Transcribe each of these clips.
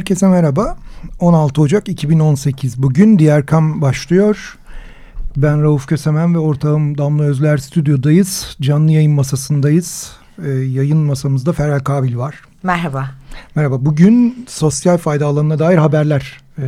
Herkese merhaba. 16 Ocak 2018 bugün Diğer Kam başlıyor. Ben Rauf Kösemen ve ortağım Damla Özler stüdyodayız. Canlı yayın masasındayız. Ee, yayın masamızda Ferel Kabil var. Merhaba. Merhaba. Bugün sosyal fayda alanına dair haberler e,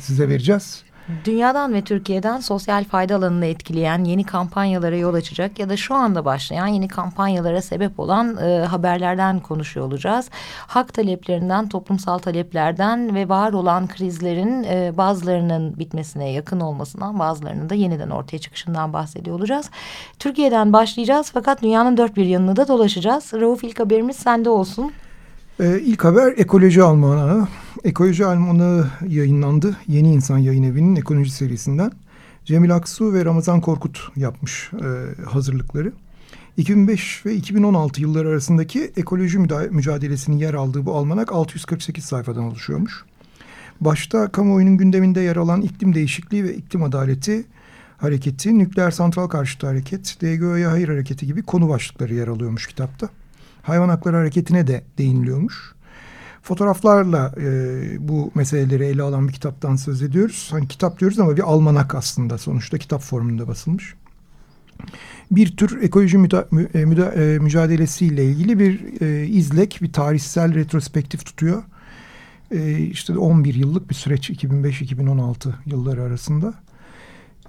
size vereceğiz. Dünyadan ve Türkiye'den sosyal fayda alanını etkileyen yeni kampanyalara yol açacak ya da şu anda başlayan yeni kampanyalara sebep olan e, haberlerden konuşuyor olacağız. Hak taleplerinden, toplumsal taleplerden ve var olan krizlerin e, bazılarının bitmesine yakın olmasından bazılarının da yeniden ortaya çıkışından bahsediyor olacağız. Türkiye'den başlayacağız fakat dünyanın dört bir yanını da dolaşacağız. Rauf ilk haberimiz sende olsun. Ee, ilk haber ekoloji almanı. Ekoloji almanı yayınlandı. Yeni İnsan Yayın Evi'nin ekoloji serisinden. Cemil Aksu ve Ramazan Korkut yapmış e, hazırlıkları. 2005 ve 2016 yılları arasındaki ekoloji mücadelesinin yer aldığı bu almanak 648 sayfadan oluşuyormuş. Başta kamuoyunun gündeminde yer alan iklim değişikliği ve iklim adaleti hareketi, nükleer santral karşıtı hareket, DGO'ya hayır hareketi gibi konu başlıkları yer alıyormuş kitapta hayvan hakları hareketine de değiniliyormuş. Fotoğraflarla e, bu meseleleri ele alan bir kitaptan söz ediyoruz. Hani kitap diyoruz ama bir almanak aslında sonuçta kitap formunda basılmış. Bir tür ekoloji müda, mü, e, müda, e, mücadelesiyle ilgili bir e, izlek, bir tarihsel retrospektif tutuyor. E, işte 11 yıllık bir süreç 2005-2016 yılları arasında.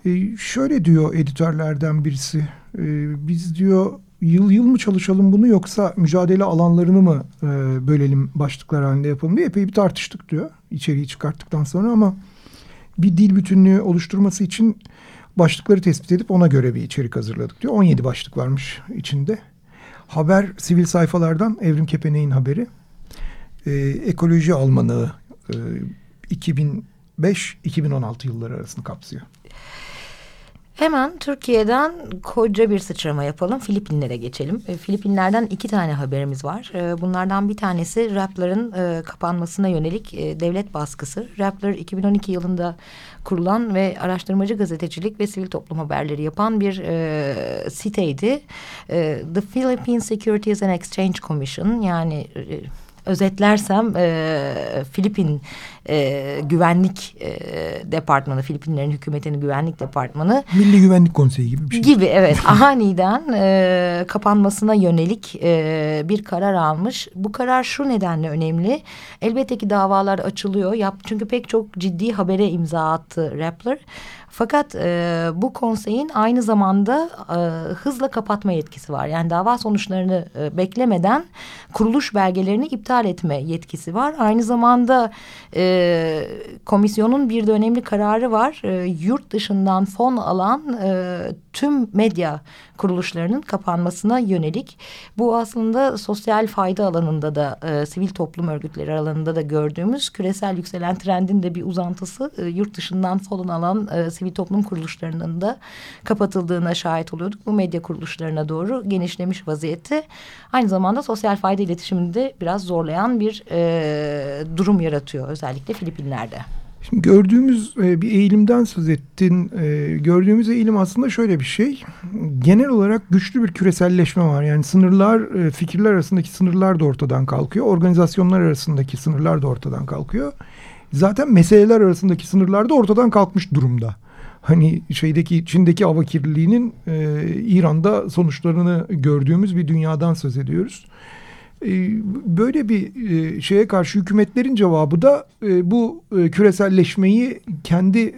E, şöyle diyor editörlerden birisi, e, biz diyor yıl yıl mı çalışalım bunu yoksa mücadele alanlarını mı e, bölelim başlıklar halinde yapalım diye epey bir tartıştık diyor içeriği çıkarttıktan sonra ama bir dil bütünlüğü oluşturması için başlıkları tespit edip ona göre bir içerik hazırladık diyor. 17 başlık varmış içinde. Haber sivil sayfalardan Evrim Kepeneğin haberi. E, ekoloji Almanı e, 2005-2016 yılları arasını kapsıyor. Hemen Türkiye'den koca bir sıçrama yapalım. Filipinlere geçelim. E, Filipinler'den iki tane haberimiz var. E, bunlardan bir tanesi Rappler'ın e, kapanmasına yönelik e, devlet baskısı. Rappler 2012 yılında kurulan ve araştırmacı gazetecilik ve sivil toplum haberleri yapan bir e, siteydi. E, The Philippine Securities and Exchange Commission yani... E, özetlersem e, Filipin e, güvenlik e, departmanı, Filipinlerin hükümetinin güvenlik departmanı. Milli Güvenlik Konseyi gibi bir şey. Gibi evet aniden e, kapanmasına yönelik e, bir karar almış. Bu karar şu nedenle önemli. Elbette ki davalar açılıyor. Yap, çünkü pek çok ciddi habere imza attı Rappler. Fakat e, bu konseyin aynı zamanda e, hızla kapatma yetkisi var. Yani dava sonuçlarını e, beklemeden kuruluş belgelerini iptal etme yetkisi var. Aynı zamanda e, komisyonun bir de önemli kararı var. E, yurt dışından fon alan e, tüm medya kuruluşlarının kapanmasına yönelik. Bu aslında sosyal fayda alanında da e, sivil toplum örgütleri alanında da gördüğümüz küresel yükselen trendin de bir uzantısı. E, yurt dışından fon alan e, sivil toplum kuruluşlarının da kapatıldığına şahit oluyorduk. Bu medya kuruluşlarına doğru genişlemiş vaziyette. Aynı zamanda sosyal fayda iletişimini de biraz zorlayan bir e, durum yaratıyor özellikle Filipinler'de. Şimdi gördüğümüz e, bir eğilimden söz ettin. E, gördüğümüz eğilim aslında şöyle bir şey. Genel olarak güçlü bir küreselleşme var. Yani sınırlar, e, fikirler arasındaki sınırlar da ortadan kalkıyor. Organizasyonlar arasındaki sınırlar da ortadan kalkıyor. Zaten meseleler arasındaki sınırlar da ortadan kalkmış durumda. Hani şeydeki Çin'deki hava kirliliğinin İran'da sonuçlarını gördüğümüz bir dünyadan söz ediyoruz. Ee, böyle bir e, şeye karşı hükümetlerin cevabı da e, bu e, küreselleşmeyi kendi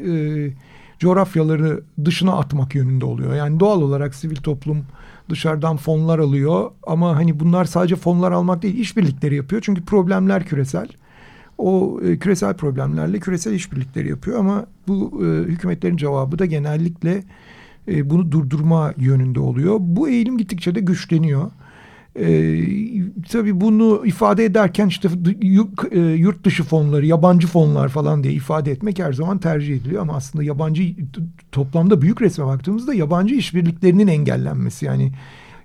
coğrafyaları dışına atmak yönünde oluyor. Yani doğal olarak sivil toplum dışarıdan fonlar alıyor ama hani bunlar sadece fonlar almak değil işbirlikleri yapıyor. Çünkü problemler küresel. o küresel problemlerle küresel işbirlikleri yapıyor ama bu hükümetlerin cevabı da genellikle bunu durdurma yönünde oluyor. Bu eğilim gittikçe de güçleniyor. E, tabii bunu ifade ederken işte e, yurt dışı fonları, yabancı fonlar falan diye ifade etmek her zaman tercih ediliyor. Ama aslında yabancı toplamda büyük resme baktığımızda yabancı işbirliklerinin engellenmesi yani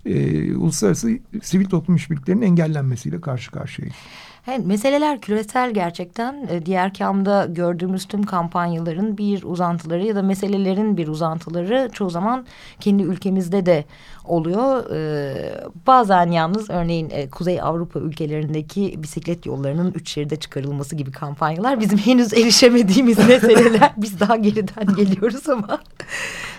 e, uluslararası sivil toplum işbirliklerinin engellenmesiyle karşı karşıyayız. Evet, meseleler küresel gerçekten. E, diğer kamda gördüğümüz tüm kampanyaların bir uzantıları ya da meselelerin bir uzantıları çoğu zaman kendi ülkemizde de oluyor. Ee, bazen yalnız örneğin e, Kuzey Avrupa ülkelerindeki bisiklet yollarının üç şeride çıkarılması gibi kampanyalar bizim henüz erişemediğimiz meseleler. Biz daha geriden geliyoruz ama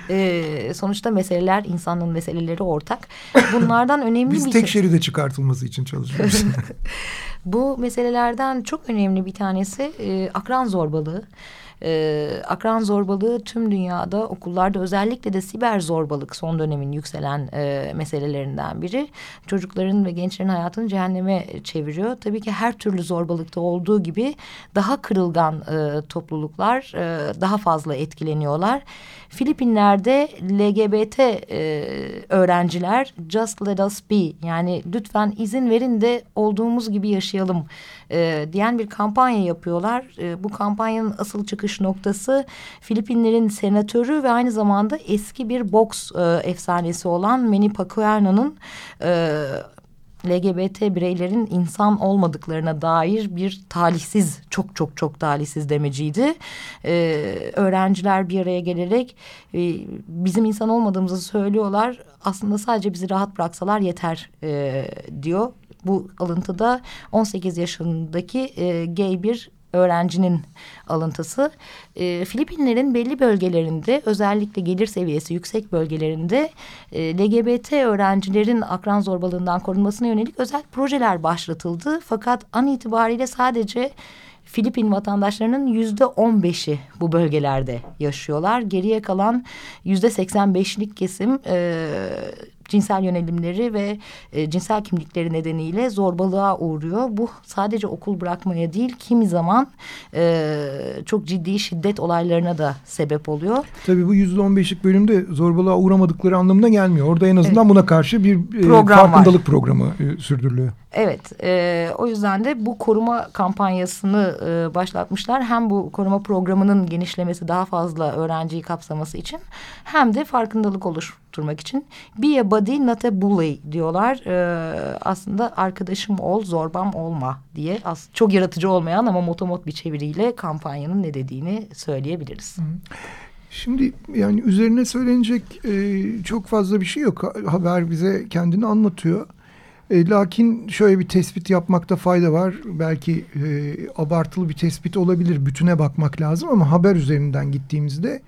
e, sonuçta meseleler insanın meseleleri ortak. Bunlardan önemli Biz bir tek şey... şeride çıkartılması için çalışıyoruz. Bu meselelerden çok önemli bir tanesi e, akran zorbalığı. E, akran zorbalığı tüm dünyada okullarda özellikle de siber zorbalık son dönemin yükselen e, meselelerinden biri. Çocukların ve gençlerin hayatını cehenneme çeviriyor. Tabii ki her türlü zorbalıkta olduğu gibi daha kırılgan e, topluluklar e, daha fazla etkileniyorlar. Filipinler'de LGBT e, öğrenciler just let us be yani lütfen izin verin de olduğumuz gibi yaşayalım e, diyen bir kampanya yapıyorlar. E, bu kampanyanın asıl çıkış noktası Filipinlerin senatörü ve aynı zamanda eski bir boks e, efsanesi olan Manny Pacquiao'nun e, LGBT bireylerin insan olmadıklarına dair bir talihsiz, çok çok çok talihsiz demeciydi. Ee, öğrenciler bir araya gelerek e, bizim insan olmadığımızı söylüyorlar. Aslında sadece bizi rahat bıraksalar yeter e, diyor. Bu alıntıda 18 yaşındaki e, gay bir öğrencinin alıntısı. E, Filipinlerin belli bölgelerinde özellikle gelir seviyesi yüksek bölgelerinde e, LGBT öğrencilerin akran zorbalığından korunmasına yönelik özel projeler başlatıldı. Fakat an itibariyle sadece Filipin vatandaşlarının yüzde on beşi bu bölgelerde yaşıyorlar. Geriye kalan yüzde seksen beşlik kesim e, cinsel yönelimleri ve e, cinsel kimlikleri nedeniyle zorbalığa uğruyor. Bu sadece okul bırakmaya değil kimi zaman e, çok ciddi şiddet olaylarına da sebep oluyor. Tabii bu yüzde on beşlik bölümde zorbalığa uğramadıkları anlamına gelmiyor. Orada en azından evet. buna karşı bir e, Program farkındalık var. programı e, sürdürülüyor. Evet, e, o yüzden de bu koruma kampanyasını e, başlatmışlar. Hem bu koruma programının genişlemesi daha fazla öğrenciyi kapsaması için hem de farkındalık oluşturmak için be a buddy not a bully diyorlar. E, aslında arkadaşım ol, zorbam olma diye as çok yaratıcı olmayan ama motomot bir çeviriyle kampanyanın ne dediğini söyleyebiliriz. Şimdi yani üzerine söylenecek e, çok fazla bir şey yok. Haber bize kendini anlatıyor. E, lakin şöyle bir tespit yapmakta fayda var. Belki e, abartılı bir tespit olabilir. Bütüne bakmak lazım ama haber üzerinden gittiğimizde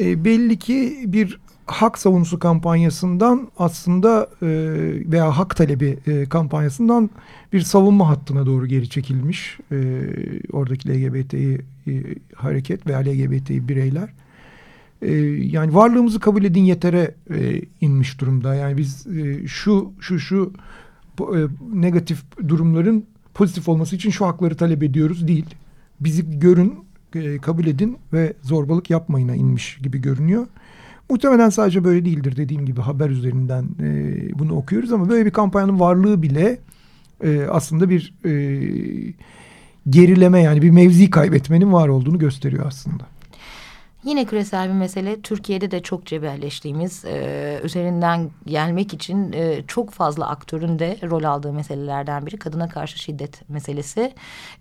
e, belli ki bir hak savunusu kampanyasından aslında e, veya hak talebi e, kampanyasından bir savunma hattına doğru geri çekilmiş e, oradaki LGBT'yi e, hareket veya LGBT'yi bireyler. E, yani varlığımızı kabul edin yetere e, inmiş durumda. Yani biz e, şu şu şu e, negatif durumların pozitif olması için şu hakları talep ediyoruz değil. Bizi görün, e, kabul edin ve zorbalık yapmayına inmiş gibi görünüyor. Muhtemelen sadece böyle değildir dediğim gibi haber üzerinden e, bunu okuyoruz ama böyle bir kampanyanın varlığı bile e, aslında bir e, gerileme yani bir mevzi kaybetmenin var olduğunu gösteriyor aslında. Yine küresel bir mesele Türkiye'de de çok cebelleştiğimiz e, üzerinden gelmek için e, çok fazla aktörün de rol aldığı meselelerden biri kadına karşı şiddet meselesi.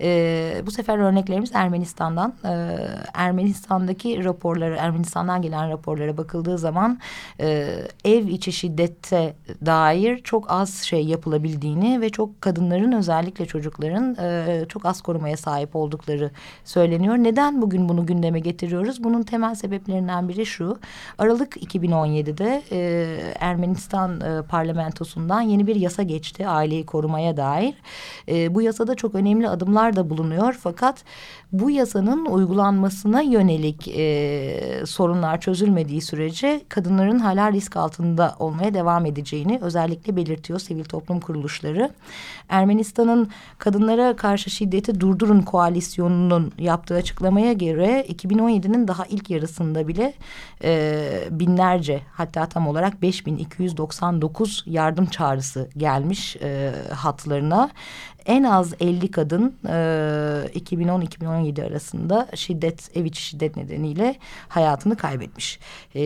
E, bu sefer örneklerimiz Ermenistan'dan. E, Ermenistan'daki raporları Ermenistan'dan gelen raporlara bakıldığı zaman e, ev içi şiddette dair çok az şey yapılabildiğini ve çok kadınların özellikle çocukların e, çok az korumaya sahip oldukları söyleniyor. Neden bugün bunu gündeme getiriyoruz? Bunun temel sebeplerinden biri şu. Aralık 2017'de e, Ermenistan e, parlamentosundan yeni bir yasa geçti aileyi korumaya dair. E, bu yasada çok önemli adımlar da bulunuyor fakat bu yasanın uygulanmasına yönelik e, sorunlar çözülmediği sürece kadınların hala risk altında olmaya devam edeceğini özellikle belirtiyor sivil toplum kuruluşları. Ermenistan'ın kadınlara karşı şiddeti durdurun koalisyonunun yaptığı açıklamaya göre 2017'nin daha ilk yarısında bile e, binlerce hatta tam olarak 5299 yardım çağrısı gelmiş e, hatlarına en az 50 kadın e, 2010-2017 arasında şiddet, ev içi şiddet nedeniyle hayatını kaybetmiş. E,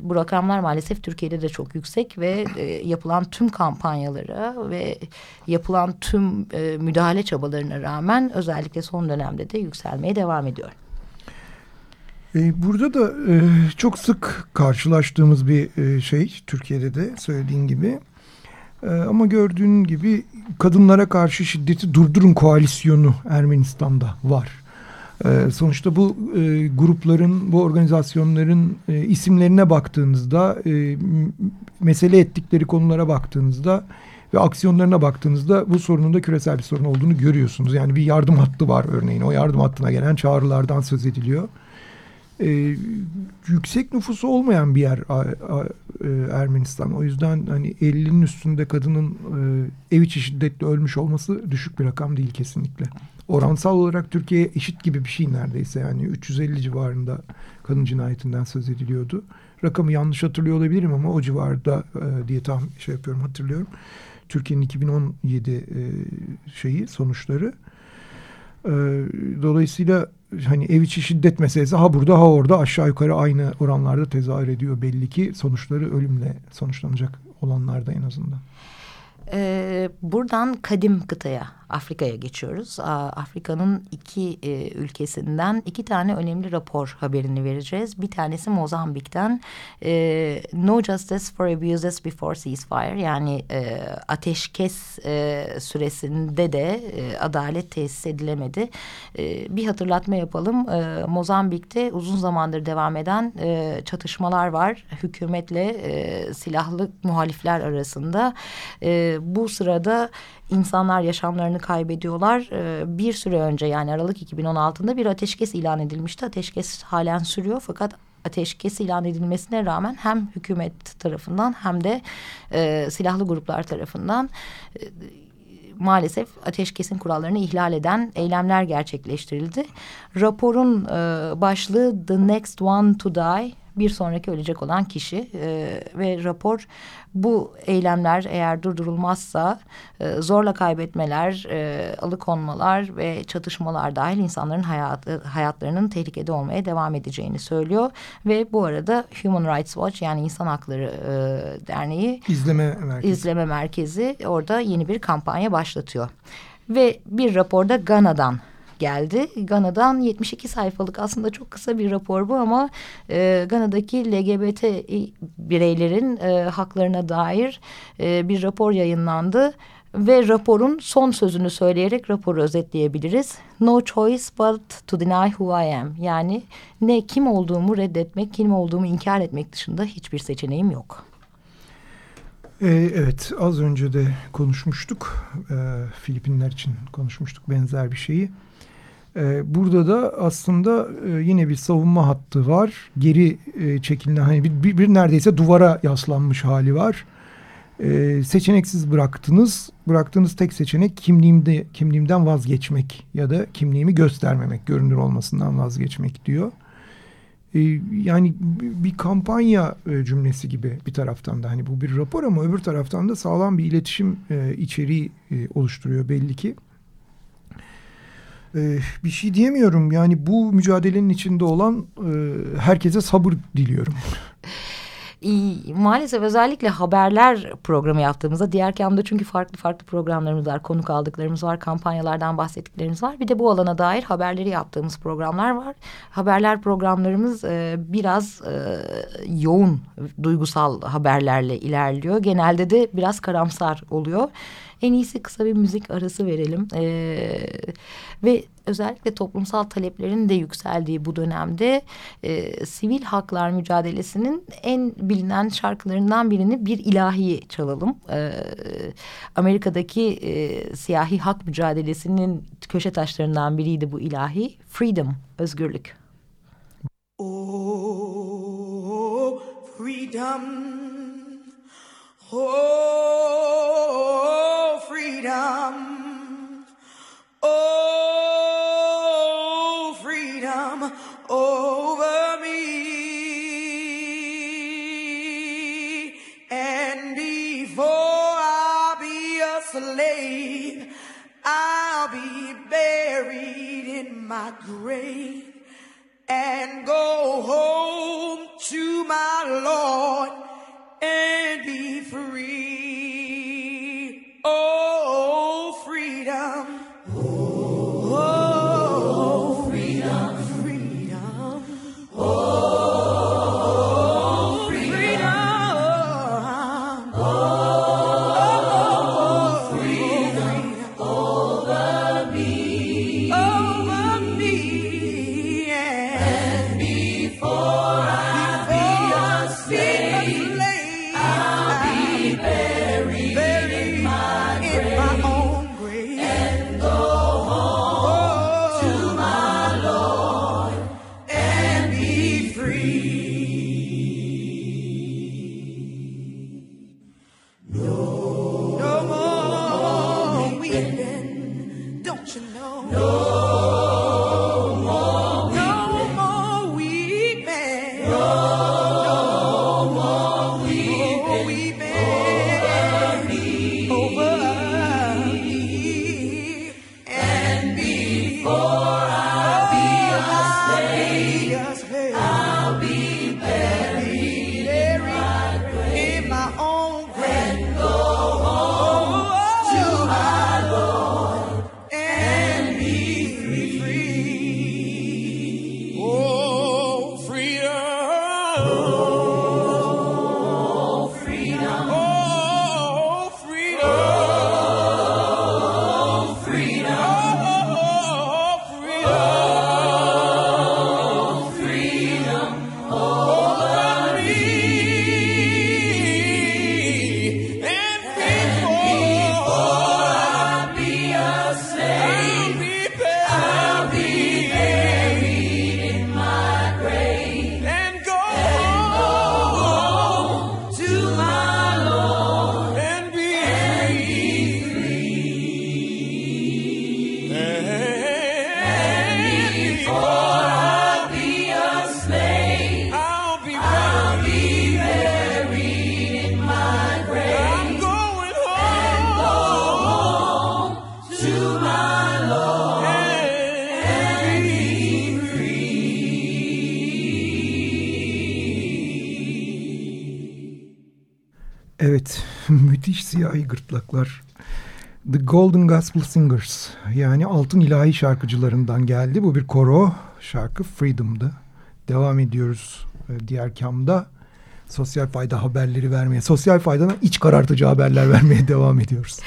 bu rakamlar maalesef Türkiye'de de çok yüksek ve e, yapılan tüm kampanyalara ve yapılan tüm e, müdahale çabalarına rağmen özellikle son dönemde de yükselmeye devam ediyor. E, burada da e, çok sık karşılaştığımız bir e, şey Türkiye'de de söylediğin gibi ama gördüğün gibi kadınlara karşı şiddeti durdurun koalisyonu Ermenistan'da var. Sonuçta bu grupların, bu organizasyonların isimlerine baktığınızda, mesele ettikleri konulara baktığınızda ve aksiyonlarına baktığınızda bu sorunun da küresel bir sorun olduğunu görüyorsunuz. Yani bir yardım hattı var örneğin. O yardım hattına gelen çağrılardan söz ediliyor e, yüksek nüfusu olmayan bir yer a, a, e, Ermenistan. O yüzden hani 50'nin üstünde kadının e, ev içi şiddetle ölmüş olması düşük bir rakam değil kesinlikle. Oransal olarak Türkiye eşit gibi bir şey neredeyse yani 350 civarında kadın cinayetinden söz ediliyordu. Rakamı yanlış hatırlıyor olabilirim ama o civarda e, diye tam şey yapıyorum hatırlıyorum. Türkiye'nin 2017 e, şeyi sonuçları. E, dolayısıyla hani ev içi şiddet meselesi ha burada ha orada aşağı yukarı aynı oranlarda tezahür ediyor belli ki sonuçları ölümle sonuçlanacak olanlarda en azından. Ee, buradan kadim kıtaya Afrika'ya geçiyoruz. Afrika'nın iki e, ülkesinden iki tane önemli rapor haberini vereceğiz. Bir tanesi Mozambik'ten e, No Justice for Abuses Before Ceasefire yani e, ateşkes e, süresinde de e, adalet tesis edilemedi. E, bir hatırlatma yapalım. E, Mozambik'te uzun zamandır devam eden e, çatışmalar var. Hükümetle e, silahlı muhalifler arasında. E, bu sırada insanlar yaşamlarını kaybediyorlar. Ee, bir süre önce yani Aralık 2016'da bir ateşkes ilan edilmişti. Ateşkes halen sürüyor fakat ateşkes ilan edilmesine rağmen hem hükümet tarafından hem de e, silahlı gruplar tarafından e, maalesef ateşkesin kurallarını ihlal eden eylemler gerçekleştirildi. Raporun e, başlığı The Next One to Die bir sonraki ölecek olan kişi e, ve rapor bu eylemler eğer durdurulmazsa e, zorla kaybetmeler, e, alıkonmalar ve çatışmalar dahil insanların hayatı, hayatlarının tehlikede olmaya devam edeceğini söylüyor. Ve bu arada Human Rights Watch yani İnsan Hakları e, Derneği izleme merkezi. izleme merkezi orada yeni bir kampanya başlatıyor. Ve bir raporda Gana'dan geldi. Gana'dan 72 sayfalık aslında çok kısa bir rapor bu ama e, Gana'daki LGBT bireylerin e, haklarına dair e, bir rapor yayınlandı. Ve raporun son sözünü söyleyerek raporu özetleyebiliriz. No choice but to deny who I am. Yani ne kim olduğumu reddetmek, kim olduğumu inkar etmek dışında hiçbir seçeneğim yok. Ee, evet az önce de konuşmuştuk. Ee, Filipinler için konuşmuştuk benzer bir şeyi. Ee, burada da aslında e, yine bir savunma hattı var. Geri e, çekilen hani bir, bir, bir neredeyse duvara yaslanmış hali var. Ee, seçeneksiz bıraktınız. Bıraktığınız tek seçenek kimliğimde kimliğimden vazgeçmek ya da kimliğimi göstermemek, görünür olmasından vazgeçmek diyor. Ee, yani bir kampanya e, cümlesi gibi bir taraftan da hani bu bir rapor ama öbür taraftan da sağlam bir iletişim içeriği oluşturuyor belli ki. Ee, bir şey diyemiyorum. Yani bu mücadelenin içinde olan e, herkese sabır diliyorum. maalesef özellikle haberler programı yaptığımızda diğer kamda çünkü farklı farklı programlarımız var. Konuk aldıklarımız var, kampanyalardan bahsettiklerimiz var. Bir de bu alana dair haberleri yaptığımız programlar var. Haberler programlarımız e, biraz e, yoğun duygusal haberlerle ilerliyor. Genelde de biraz karamsar oluyor. En iyisi kısa bir müzik arası verelim. Ee, ve özellikle toplumsal taleplerin de yükseldiği bu dönemde e, sivil haklar mücadelesinin en bilinen şarkılarından birini bir ilahi çalalım. E, Amerika'daki e, siyahi hak mücadelesinin köşe taşlarından biriydi bu ilahi. Freedom, özgürlük. Oh, freedom. Oh, freedom. Oh, freedom over me. And before I be a slave, I'll be buried in my grave and go home to my Lord free. Evet, müthiş siyahi gırtlaklar. The Golden Gospel Singers yani altın ilahi şarkıcılarından geldi. Bu bir koro şarkı Freedom'dı. Devam ediyoruz e, diğer kamda. Sosyal fayda haberleri vermeye, sosyal faydadan iç karartıcı haberler vermeye devam ediyoruz.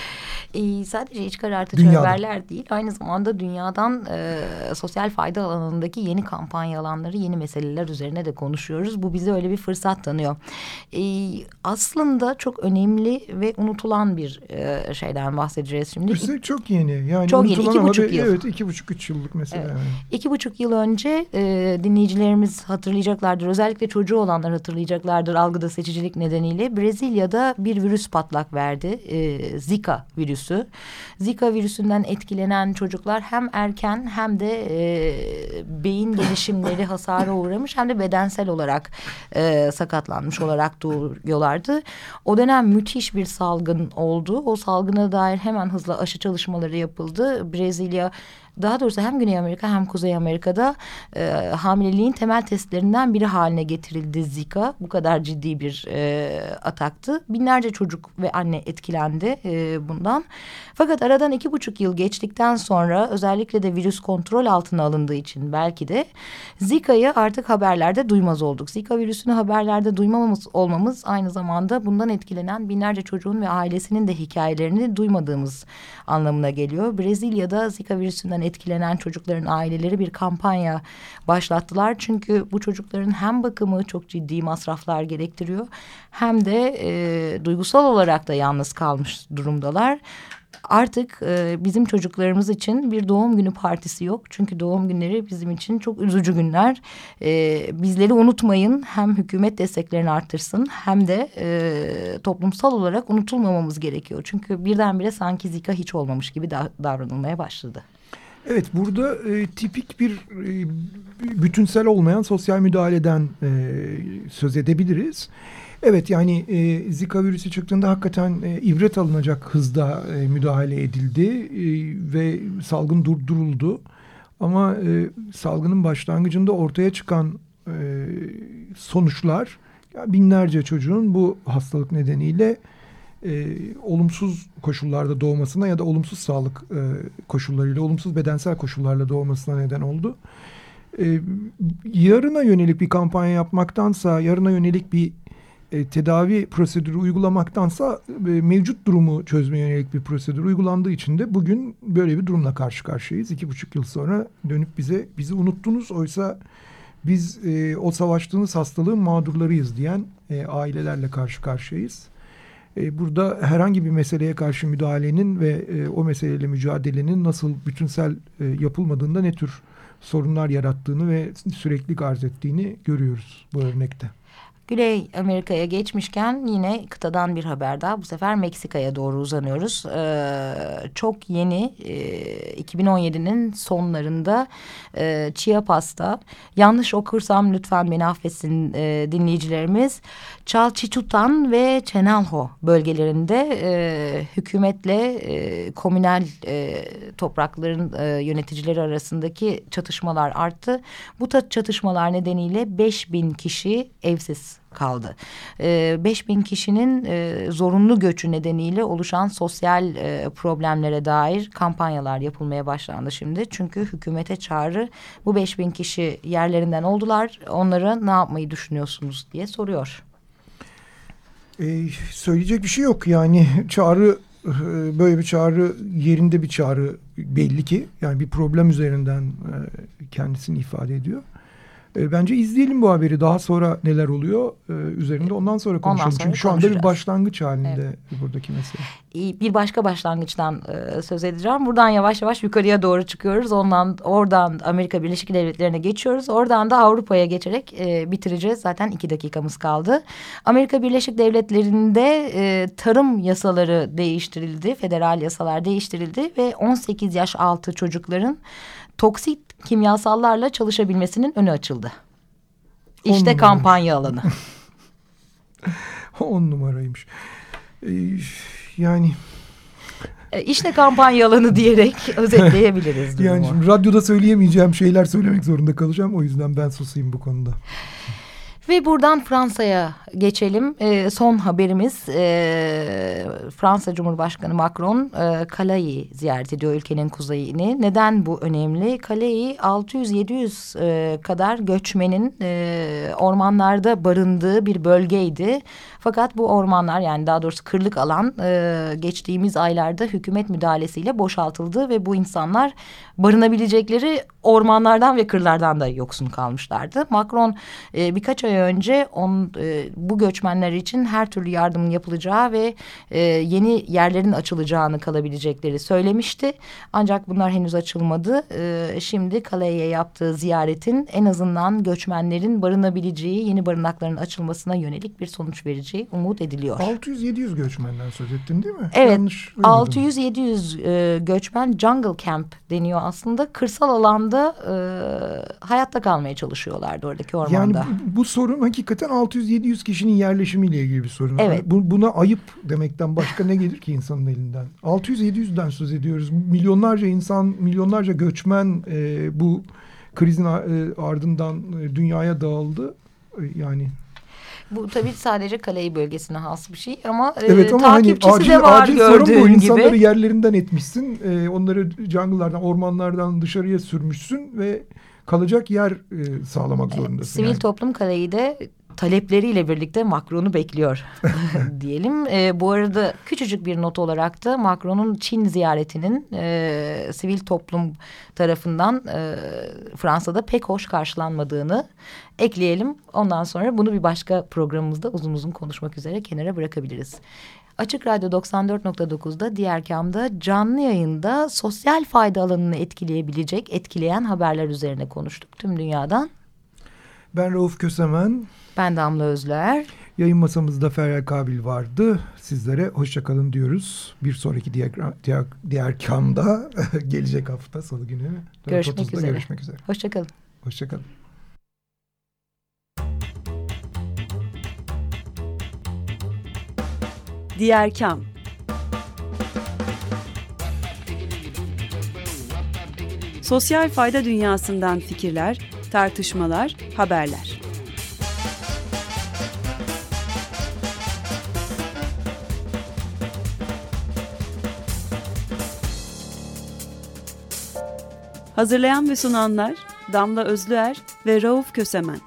E, sadece iç karartıcı Dünyadan. haberler değil aynı zamanda dünyadan e, sosyal fayda alanındaki yeni kampanya alanları yeni meseleler üzerine de konuşuyoruz. Bu bize öyle bir fırsat tanıyor. E, aslında çok önemli ve unutulan bir e, şeyden bahsedeceğiz şimdi. Üstelik çok yeni. Yani Çok yeni, iki buçuk yıl. Evet iki buçuk üç yıllık mesela. Evet. yani. İki buçuk yıl önce e, dinleyicilerimiz hatırlayacaklardır. Özellikle çocuğu olanlar hatırlayacaklardır algıda seçicilik nedeniyle. Brezilya'da bir virüs patlak verdi. E, Zika virüsü. Zika virüsünden etkilenen çocuklar hem erken hem de e, beyin gelişimleri hasara uğramış hem de bedensel olarak e, sakatlanmış olarak doğuyorlardı. O dönem müthiş bir salgın oldu. O salgına dair hemen hızla aşı çalışmaları yapıldı. Brezilya daha doğrusu hem Güney Amerika hem Kuzey Amerika'da e, hamileliğin temel testlerinden biri haline getirildi Zika. Bu kadar ciddi bir e, ataktı. Binlerce çocuk ve anne etkilendi e, bundan. Fakat aradan iki buçuk yıl geçtikten sonra özellikle de virüs kontrol altına alındığı için belki de Zika'yı artık haberlerde duymaz olduk. Zika virüsünü haberlerde duymamamız olmamız aynı zamanda bundan etkilenen binlerce çocuğun ve ailesinin de hikayelerini duymadığımız anlamına geliyor. Brezilya'da Zika virüsünden etkilenen çocukların aileleri bir kampanya başlattılar. Çünkü bu çocukların hem bakımı çok ciddi masraflar gerektiriyor hem de e, duygusal olarak da yalnız kalmış durumdalar artık e, bizim çocuklarımız için bir doğum günü partisi yok. Çünkü doğum günleri bizim için çok üzücü günler. E, bizleri unutmayın hem hükümet desteklerini artırsın hem de e, toplumsal olarak unutulmamamız gerekiyor. Çünkü birdenbire sanki Zika hiç olmamış gibi da davranılmaya başladı. Evet burada e, tipik bir e, bütünsel olmayan sosyal müdahaleden e, söz edebiliriz. Evet yani e, Zika virüsü çıktığında hakikaten e, ibret alınacak hızda e, müdahale edildi e, ve salgın durduruldu. Ama e, salgının başlangıcında ortaya çıkan e, sonuçlar binlerce çocuğun bu hastalık nedeniyle e, olumsuz koşullarda doğmasına ya da olumsuz sağlık e, koşullarıyla, olumsuz bedensel koşullarla doğmasına neden oldu. E, yarına yönelik bir kampanya yapmaktansa, yarına yönelik bir e, tedavi prosedürü uygulamaktansa e, mevcut durumu çözmeye yönelik bir prosedür uygulandığı için de bugün böyle bir durumla karşı karşıyayız. İki buçuk yıl sonra dönüp bize bizi unuttunuz oysa biz e, o savaştığınız hastalığın mağdurlarıyız diyen e, ailelerle karşı karşıyayız. E, burada herhangi bir meseleye karşı müdahalenin ve e, o meseleyle mücadelenin nasıl bütünsel e, yapılmadığında ne tür sorunlar yarattığını ve sürekli arz ettiğini görüyoruz bu örnekte. Güney Amerika'ya geçmişken yine kıtadan bir haber daha. Bu sefer Meksika'ya doğru uzanıyoruz. Ee, çok yeni e, 2017'nin sonlarında e, Chiapas'ta yanlış okursam lütfen beni affetsin e, dinleyicilerimiz. Chalchichutan ve Chenalho bölgelerinde e, hükümetle e, komünel e, toprakların e, yöneticileri arasındaki çatışmalar arttı. Bu çatışmalar nedeniyle 5000 kişi evsiz kaldı. E, 5000 kişinin e, zorunlu göçü nedeniyle oluşan sosyal e, problemlere dair kampanyalar yapılmaya başlandı şimdi. Çünkü hükümete çağrı bu 5000 kişi yerlerinden oldular. Onlara ne yapmayı düşünüyorsunuz diye soruyor. Ee, söyleyecek bir şey yok yani çağrı e, böyle bir çağrı yerinde bir çağrı belli ki yani bir problem üzerinden e, kendisini ifade ediyor. E, bence izleyelim bu haberi. Daha sonra neler oluyor e, üzerinde ondan sonra konuşalım. Ondan sonra Çünkü şu anda bir başlangıç halinde evet. buradaki mesele. Bir başka başlangıçtan e, söz edeceğim. Buradan yavaş yavaş yukarıya doğru çıkıyoruz. Ondan oradan Amerika Birleşik Devletleri'ne geçiyoruz. Oradan da Avrupa'ya geçerek e, bitireceğiz. Zaten iki dakikamız kaldı. Amerika Birleşik Devletleri'nde e, tarım yasaları değiştirildi. Federal yasalar değiştirildi ve 18 yaş altı çocukların toksik kimyasallarla çalışabilmesinin önü açıldı. İşte kampanya alanı. On numaraymış. Ee, yani... E, işte kampanya alanı diyerek özetleyebiliriz. Yani şimdi radyoda söyleyemeyeceğim şeyler söylemek zorunda kalacağım. O yüzden ben susayım bu konuda. Ve buradan Fransa'ya geçelim. E, son haberimiz e, Fransa Cumhurbaşkanı Macron e, Calais'i ziyaret ediyor ülkenin kuzeyini. Neden bu önemli? Calais 600-700 e, kadar göçmenin e, ormanlarda barındığı bir bölgeydi. Fakat bu ormanlar yani daha doğrusu kırlık alan e, geçtiğimiz aylarda hükümet müdahalesiyle boşaltıldı ve bu insanlar barınabilecekleri ormanlardan ve kırlardan da yoksun kalmışlardı. Macron e, birkaç ay önce on, e, bu göçmenler için her türlü yardımın yapılacağı ve e, yeni yerlerin açılacağını kalabilecekleri söylemişti. Ancak bunlar henüz açılmadı. E, şimdi Calais'e yaptığı ziyaretin en azından göçmenlerin barınabileceği yeni barınakların açılmasına yönelik bir sonuç vereceği umut ediliyor. 600-700 göçmenden söz ettin değil mi? Evet 600-700 e, göçmen jungle camp deniyor aslında. Kırsal alanda e, hayatta kalmaya çalışıyorlardı oradaki ormanda. Yani bu, bu sorun hakikaten 600-700 kişinin yerleşimiyle ilgili bir sorun. Evet. Bu, buna ayıp demekten başka ne gelir ki insanın elinden? 600-700'den söz ediyoruz. Milyonlarca insan, milyonlarca göçmen e, bu krizin e, ardından e, dünyaya dağıldı. E, yani bu tabii sadece Kalei bölgesine has bir şey ama, e, evet, ama hani takipçisi hani acil, de var acil gördüğün sorun bu. gibi. İnsanları yerlerinden etmişsin. E, onları jungle'lardan, ormanlardan dışarıya sürmüşsün ve kalacak yer e, sağlamak zorundasın. Sivil yani. toplum Kalei'de talepleriyle birlikte Macron'u bekliyor diyelim. E, bu arada küçücük bir not olarak da Macron'un Çin ziyaretinin e, sivil toplum tarafından e, Fransa'da pek hoş karşılanmadığını ekleyelim. Ondan sonra bunu bir başka programımızda uzun uzun konuşmak üzere kenara bırakabiliriz. Açık Radyo 94.9'da diğer kamda canlı yayında sosyal fayda alanını etkileyebilecek, etkileyen haberler üzerine konuştuk tüm dünyadan. Ben Rauf Kösemen. Ben Damla Özler. Yayın masamızda Feryal Kabil vardı. Sizlere hoşçakalın diyoruz. Bir sonraki diğer, diğer, diğer kamda gelecek hafta salı günü. Görüşmek üzere. görüşmek üzere. Hoşçakalın. Hoşçakalın. Diğer Kam Sosyal fayda dünyasından fikirler, tartışmalar, haberler. Hazırlayan ve sunanlar Damla Özlüer ve Rauf Kösemen.